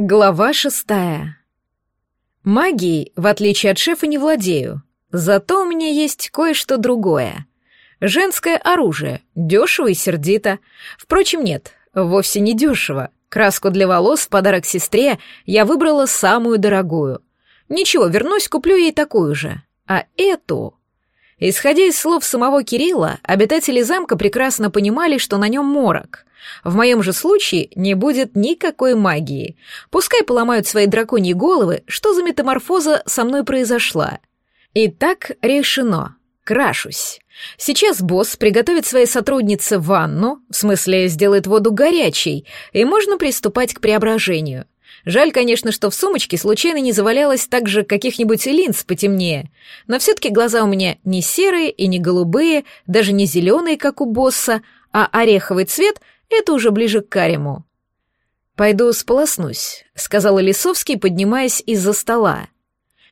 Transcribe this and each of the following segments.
Глава шестая. Магией, в отличие от шефа, не владею. Зато у меня есть кое-что другое. Женское оружие, дешево и сердито. Впрочем, нет, вовсе не дешево. Краску для волос в подарок сестре я выбрала самую дорогую. Ничего, вернусь, куплю ей такую же. А эту... Исходя из слов самого Кирилла, обитатели замка прекрасно понимали, что на нем морок. В моем же случае не будет никакой магии. Пускай поломают свои драконьи головы, что за метаморфоза со мной произошла. Итак, решено. Крашусь. Сейчас босс приготовит своей сотруднице ванну, в смысле сделает воду горячей, и можно приступать к преображению. Жаль, конечно, что в сумочке случайно не завалялось также каких-нибудь линз потемнее, но все-таки глаза у меня не серые и не голубые, даже не зеленые, как у босса, а ореховый цвет — это уже ближе к карему. «Пойду сполоснусь», — сказал Лисовский, поднимаясь из-за стола.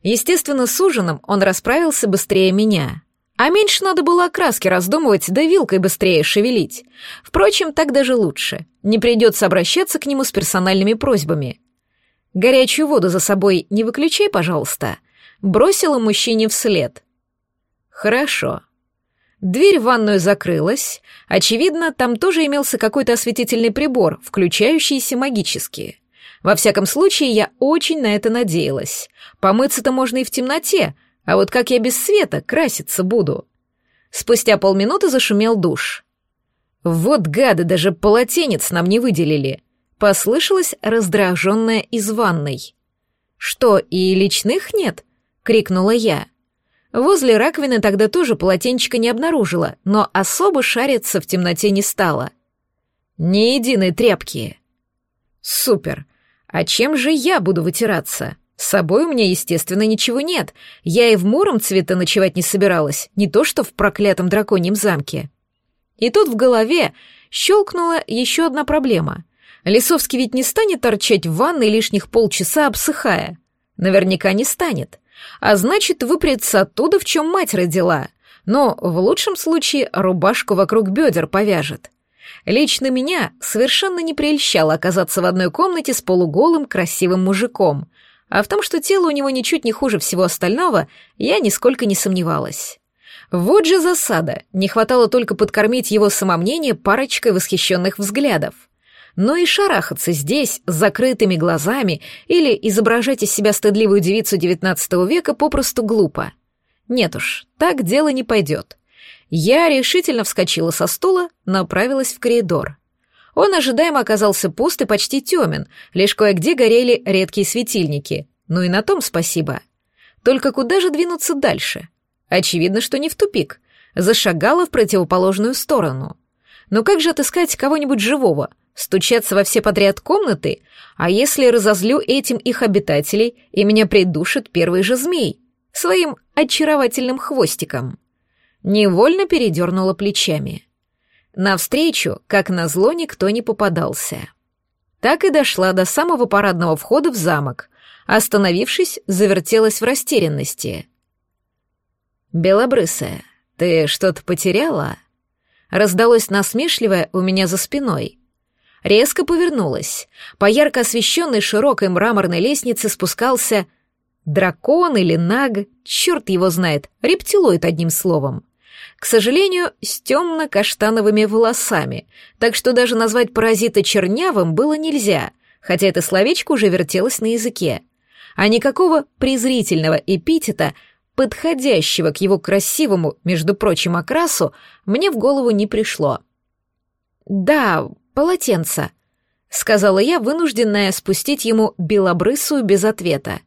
Естественно, с ужином он расправился быстрее меня. А меньше надо было о краске раздумывать, да вилкой быстрее шевелить. Впрочем, так даже лучше. Не придется обращаться к нему с персональными просьбами. «Горячую воду за собой не выключай, пожалуйста», — бросила мужчине вслед. «Хорошо». Дверь в ванную закрылась. Очевидно, там тоже имелся какой-то осветительный прибор, включающийся магически. Во всяком случае, я очень на это надеялась. Помыться-то можно и в темноте, а вот как я без света краситься буду? Спустя полминуты зашумел душ. Вот гады, даже полотенец нам не выделили. Послышалось раздраженное из ванной. «Что, и личных нет?» — крикнула я. Возле раковины тогда тоже полотенчика не обнаружила, но особо шариться в темноте не стала. Ни единой тряпки. Супер. А чем же я буду вытираться? С собой у меня, естественно, ничего нет. Я и в муром цвета ночевать не собиралась, не то что в проклятом драконьем замке. И тут в голове щелкнула еще одна проблема — Лисовский ведь не станет торчать в ванной лишних полчаса, обсыхая. Наверняка не станет. А значит, выпрется оттуда, в чем мать родила. Но в лучшем случае рубашку вокруг бедер повяжет. Лично меня совершенно не прельщало оказаться в одной комнате с полуголым красивым мужиком. А в том, что тело у него ничуть не хуже всего остального, я нисколько не сомневалась. Вот же засада, не хватало только подкормить его самомнение парочкой восхищенных взглядов но и шарахаться здесь с закрытыми глазами или изображать из себя стыдливую девицу XIX века попросту глупо. Нет уж, так дело не пойдет. Я решительно вскочила со стула, направилась в коридор. Он ожидаемо оказался пуст и почти темен, лишь кое-где горели редкие светильники. Ну и на том спасибо. Только куда же двинуться дальше? Очевидно, что не в тупик. Зашагала в противоположную сторону. Но как же отыскать кого-нибудь живого — стучаться во все подряд комнаты, а если разозлю этим их обитателей, и меня придушит первый же змей своим очаровательным хвостиком. Невольно передернула плечами. Навстречу, как назло, никто не попадался. Так и дошла до самого парадного входа в замок, остановившись, завертелась в растерянности. «Белобрысая, ты что-то потеряла?» Раздалось насмешливое у меня за спиной — резко повернулась. По ярко освещенной широкой мраморной лестнице спускался дракон или наг, черт его знает, рептилоид одним словом. К сожалению, с темно-каштановыми волосами, так что даже назвать паразита чернявым было нельзя, хотя это словечко уже вертелось на языке. А никакого презрительного эпитета, подходящего к его красивому, между прочим, окрасу, мне в голову не пришло. Да, полотенца», — сказала я, вынужденная спустить ему белобрысую без ответа.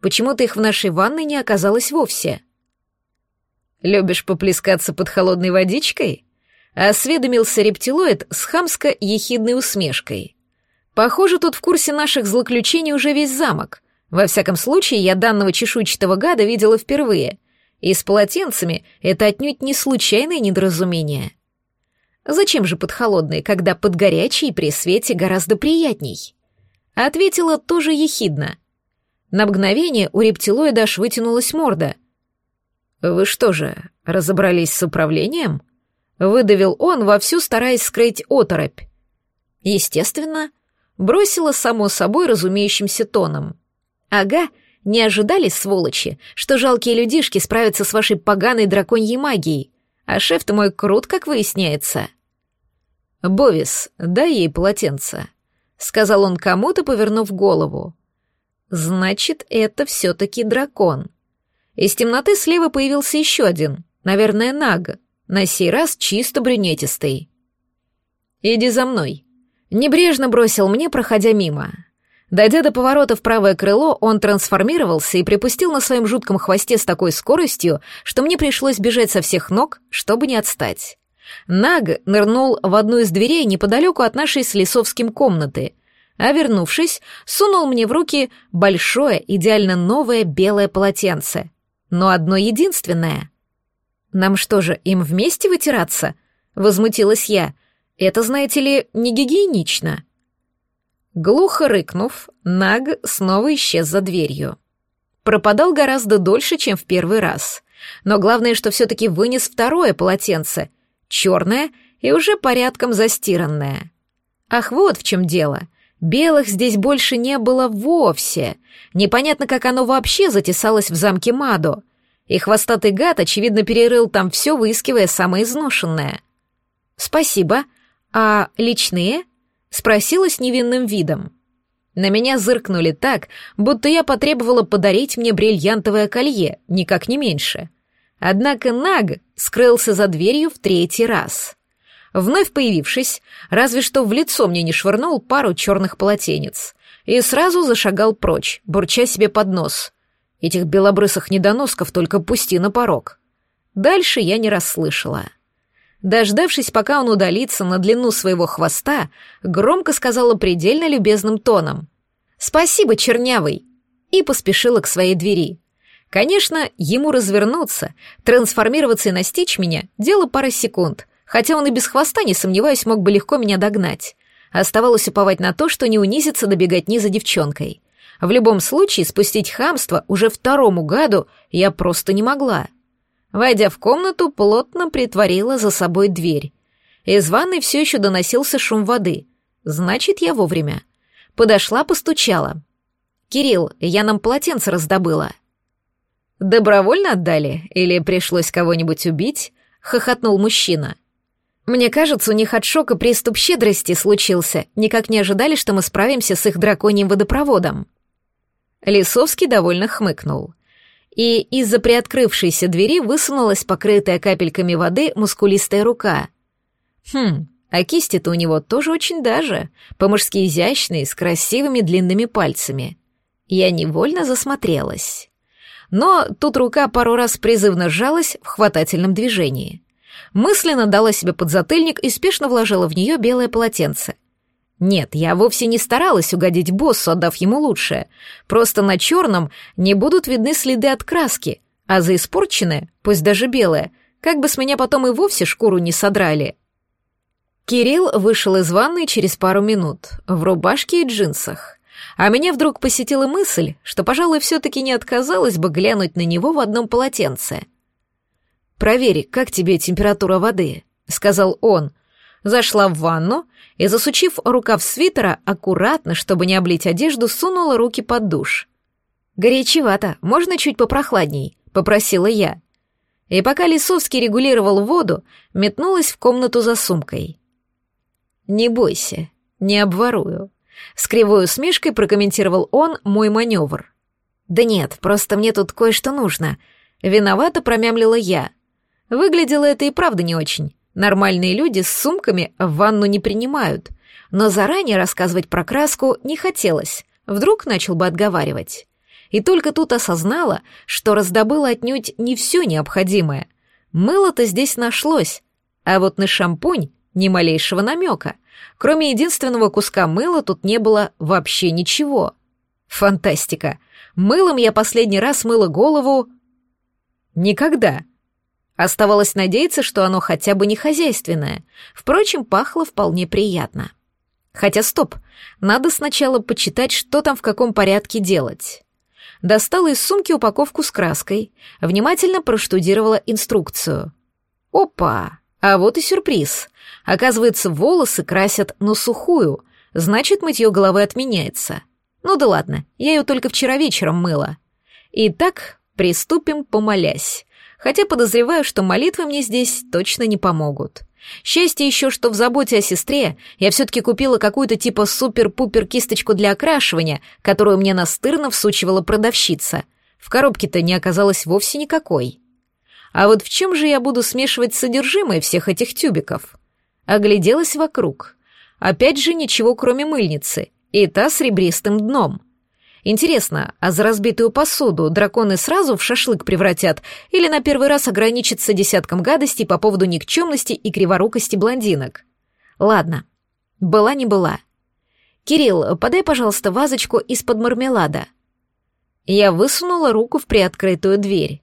Почему-то их в нашей ванной не оказалось вовсе. «Любишь поплескаться под холодной водичкой?» — осведомился рептилоид с хамско-ехидной усмешкой. «Похоже, тут в курсе наших злоключений уже весь замок. Во всяком случае, я данного чешуйчатого гада видела впервые. И с полотенцами это отнюдь не случайное недоразумение». Зачем же под холодной, когда под горячей при свете гораздо приятней? Ответила тоже ехидно. На мгновение у рептилоида аж вытянулась морда. «Вы что же, разобрались с управлением?» Выдавил он, вовсю стараясь скрыть оторопь. Естественно, Бросила само собой разумеющимся тоном. «Ага, не ожидали, сволочи, что жалкие людишки справятся с вашей поганой драконьей магией. А шеф-то мой крут, как выясняется». «Бовис, дай ей полотенце», — сказал он кому-то, повернув голову. «Значит, это все-таки дракон». Из темноты слева появился еще один, наверное, Наг, на сей раз чисто брюнетистый. «Иди за мной», — небрежно бросил мне, проходя мимо. Дойдя до поворота в правое крыло, он трансформировался и припустил на своем жутком хвосте с такой скоростью, что мне пришлось бежать со всех ног, чтобы не отстать. Наг нырнул в одну из дверей неподалеку от нашей с Лисовским комнаты, а вернувшись, сунул мне в руки большое, идеально новое белое полотенце. Но одно единственное. «Нам что же, им вместе вытираться?» — возмутилась я. «Это, знаете ли, не гигиенично». Глухо рыкнув, Наг снова исчез за дверью. Пропадал гораздо дольше, чем в первый раз. Но главное, что все-таки вынес второе полотенце — черное и уже порядком застиранное. Ах, вот в чем дело. Белых здесь больше не было вовсе. Непонятно, как оно вообще затесалось в замке Мадо. И хвостатый гад, очевидно, перерыл там все, выискивая самое изношенное. «Спасибо. А личные?» — спросила с невинным видом. На меня зыркнули так, будто я потребовала подарить мне бриллиантовое колье, никак не меньше — Однако Наг скрылся за дверью в третий раз. Вновь появившись, разве что в лицо мне не швырнул пару черных полотенец и сразу зашагал прочь, бурча себе под нос. Этих белобрысых недоносков только пусти на порог. Дальше я не расслышала. Дождавшись, пока он удалится на длину своего хвоста, громко сказала предельно любезным тоном «Спасибо, чернявый!» и поспешила к своей двери. Конечно, ему развернуться, трансформироваться и настичь меня — дело пары секунд, хотя он и без хвоста, не сомневаюсь, мог бы легко меня догнать. Оставалось уповать на то, что не унизится добегать ни за девчонкой. В любом случае, спустить хамство уже второму гаду я просто не могла. Войдя в комнату, плотно притворила за собой дверь. Из ванной все еще доносился шум воды. Значит, я вовремя. Подошла, постучала. «Кирилл, я нам полотенце раздобыла». «Добровольно отдали? Или пришлось кого-нибудь убить?» — хохотнул мужчина. «Мне кажется, у них от шока приступ щедрости случился. Никак не ожидали, что мы справимся с их драконьим водопроводом». Лисовский довольно хмыкнул. И из-за приоткрывшейся двери высунулась покрытая капельками воды мускулистая рука. Хм, а кисти-то у него тоже очень даже, по-мужски изящные, с красивыми длинными пальцами. Я невольно засмотрелась но тут рука пару раз призывно сжалась в хватательном движении. Мысленно дала себе подзатыльник и спешно вложила в нее белое полотенце. Нет, я вовсе не старалась угодить боссу, отдав ему лучшее. Просто на черном не будут видны следы от краски, а за испорченное, пусть даже белое, как бы с меня потом и вовсе шкуру не содрали. Кирилл вышел из ванной через пару минут, в рубашке и джинсах. А меня вдруг посетила мысль, что, пожалуй, все-таки не отказалась бы глянуть на него в одном полотенце. «Проверь, как тебе температура воды», — сказал он. Зашла в ванну и, засучив рукав свитера, аккуратно, чтобы не облить одежду, сунула руки под душ. «Горячевато, можно чуть попрохладней?» — попросила я. И пока Лисовский регулировал воду, метнулась в комнату за сумкой. «Не бойся, не обворую», с кривой усмешкой прокомментировал он мой маневр. «Да нет, просто мне тут кое-что нужно». Виновато промямлила я. Выглядело это и правда не очень. Нормальные люди с сумками в ванну не принимают. Но заранее рассказывать про краску не хотелось. Вдруг начал бы отговаривать. И только тут осознала, что раздобыла отнюдь не все необходимое. Мыло-то здесь нашлось, а вот на шампунь ни малейшего намека. Кроме единственного куска мыла тут не было вообще ничего. Фантастика. Мылом я последний раз мыла голову... Никогда. Оставалось надеяться, что оно хотя бы не хозяйственное. Впрочем, пахло вполне приятно. Хотя стоп, надо сначала почитать, что там в каком порядке делать. Достала из сумки упаковку с краской, внимательно проштудировала инструкцию. Опа! А вот и сюрприз. Оказывается, волосы красят на сухую, Значит, мытье головы отменяется. Ну да ладно, я ее только вчера вечером мыла. Итак, приступим, помолясь. Хотя подозреваю, что молитвы мне здесь точно не помогут. Счастье еще, что в заботе о сестре я все-таки купила какую-то типа супер-пупер кисточку для окрашивания, которую мне настырно всучивала продавщица. В коробке-то не оказалось вовсе никакой. А вот в чем же я буду смешивать содержимое всех этих тюбиков? Огляделась вокруг. Опять же ничего, кроме мыльницы, и та с ребристым дном. Интересно, а за разбитую посуду драконы сразу в шашлык превратят или на первый раз ограничатся десятком гадостей по поводу никчемности и криворукости блондинок? Ладно, была не была. «Кирилл, подай, пожалуйста, вазочку из-под мармелада». Я высунула руку в приоткрытую дверь.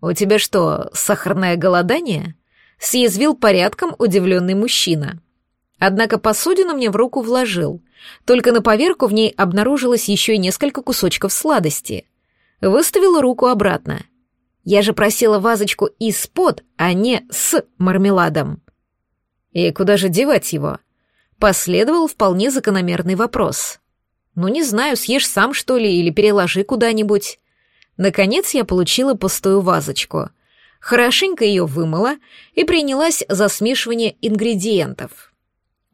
«У тебя что, сахарное голодание?» — съязвил порядком удивленный мужчина. Однако посудину мне в руку вложил. Только на поверку в ней обнаружилось еще и несколько кусочков сладости. Выставила руку обратно. Я же просила вазочку из-под, а не с мармеладом. И куда же девать его? Последовал вполне закономерный вопрос. Ну, не знаю, съешь сам, что ли, или переложи куда-нибудь. Наконец я получила пустую вазочку. Хорошенько ее вымыла и принялась за смешивание ингредиентов.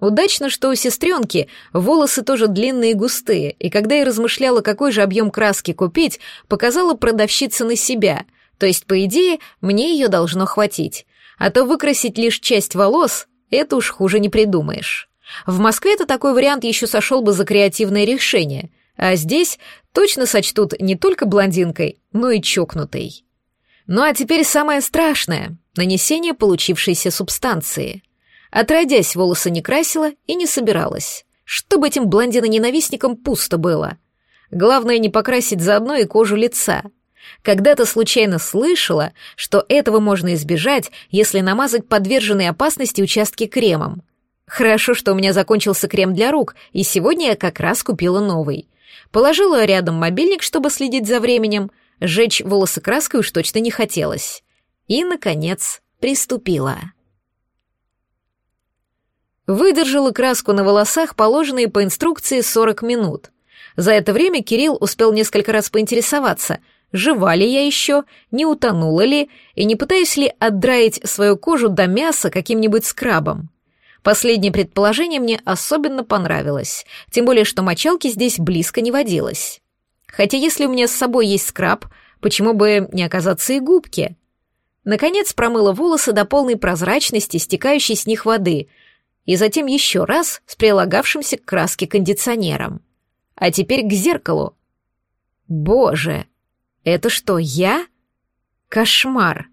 Удачно, что у сестренки волосы тоже длинные и густые, и когда я размышляла, какой же объем краски купить, показала продавщица на себя, то есть, по идее, мне ее должно хватить. А то выкрасить лишь часть волос — это уж хуже не придумаешь. В Москве-то такой вариант еще сошел бы за креативное решение, а здесь точно сочтут не только блондинкой, но и чокнутой. Ну а теперь самое страшное — нанесение получившейся субстанции — Отродясь, волосы не красила и не собиралась. Чтобы этим блондино-ненавистникам пусто было. Главное не покрасить заодно и кожу лица. Когда-то случайно слышала, что этого можно избежать, если намазать подверженные опасности участки кремом. Хорошо, что у меня закончился крем для рук, и сегодня я как раз купила новый. Положила рядом мобильник, чтобы следить за временем, сжечь волосы краской уж точно не хотелось. И, наконец, приступила. Выдержала краску на волосах, положенные по инструкции 40 минут. За это время Кирилл успел несколько раз поинтересоваться, жива ли я еще, не утонула ли, и не пытаюсь ли отдраить свою кожу до мяса каким-нибудь скрабом. Последнее предположение мне особенно понравилось, тем более что мочалки здесь близко не водилось. Хотя если у меня с собой есть скраб, почему бы не оказаться и губки? Наконец промыла волосы до полной прозрачности, стекающей с них воды — и затем еще раз с прилагавшимся к краске кондиционером. А теперь к зеркалу. Боже, это что, я? Кошмар.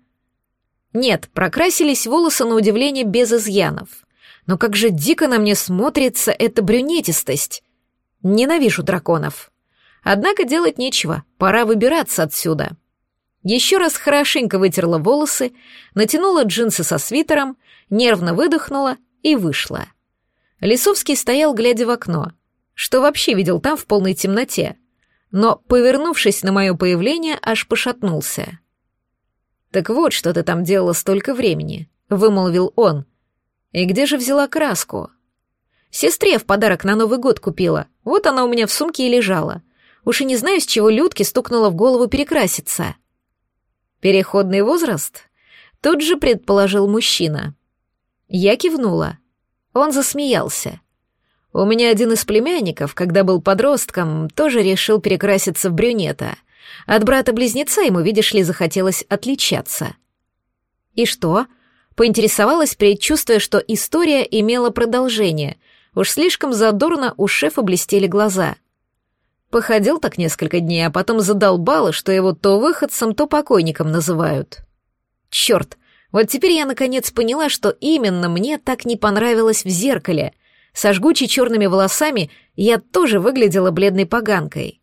Нет, прокрасились волосы на удивление без изъянов. Но как же дико на мне смотрится эта брюнетистость. Ненавижу драконов. Однако делать нечего, пора выбираться отсюда. Еще раз хорошенько вытерла волосы, натянула джинсы со свитером, нервно выдохнула и вышла. Лисовский стоял, глядя в окно. Что вообще видел там в полной темноте? Но, повернувшись на мое появление, аж пошатнулся. «Так вот, что ты там делала столько времени», — вымолвил он. «И где же взяла краску?» «Сестре в подарок на Новый год купила. Вот она у меня в сумке и лежала. Уж и не знаю, с чего Людке стукнула в голову перекраситься». «Переходный возраст?» Тут же предположил мужчина. Я кивнула. Он засмеялся. У меня один из племянников, когда был подростком, тоже решил перекраситься в брюнета. От брата-близнеца ему, видишь ли, захотелось отличаться. И что? Поинтересовалась, предчувствуя, что история имела продолжение. Уж слишком задорно у шефа блестели глаза. Походил так несколько дней, а потом задолбало, что его то выходцем, то покойником называют. Черт, вот теперь я наконец поняла, что именно мне так не понравилось в зеркале. Со жгучей черными волосами я тоже выглядела бледной поганкой.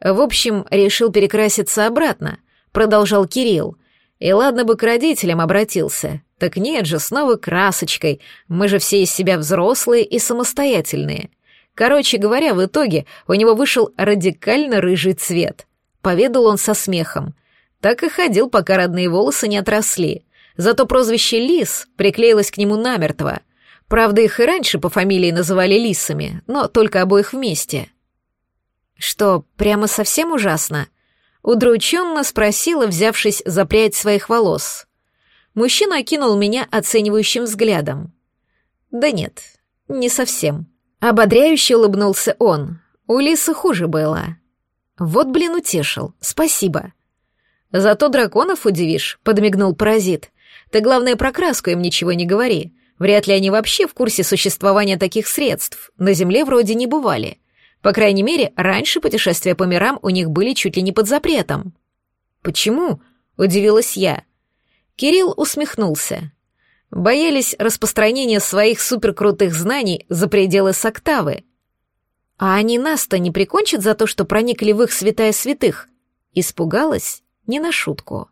В общем, решил перекраситься обратно, продолжал Кирилл. И ладно бы к родителям обратился. Так нет же, снова красочкой. Мы же все из себя взрослые и самостоятельные. Короче говоря, в итоге у него вышел радикально рыжий цвет. Поведал он со смехом. Так и ходил, пока родные волосы не отросли. Зато прозвище «Лис» приклеилось к нему намертво. Правда, их и раньше по фамилии называли лисами, но только обоих вместе. Что, прямо совсем ужасно? Удрученно спросила, взявшись за прядь своих волос. Мужчина окинул меня оценивающим взглядом. Да нет, не совсем. Ободряюще улыбнулся он. У лисы хуже было. Вот, блин, утешил. Спасибо. Зато драконов удивишь, подмигнул паразит. Ты, главное, про краску им ничего не говори. Вряд ли они вообще в курсе существования таких средств. На Земле вроде не бывали. По крайней мере, раньше путешествия по мирам у них были чуть ли не под запретом. «Почему?» — удивилась я. Кирилл усмехнулся. Боялись распространения своих суперкрутых знаний за пределы Соктавы. А они нас-то не прикончат за то, что проникли в их святая святых? Испугалась не на шутку.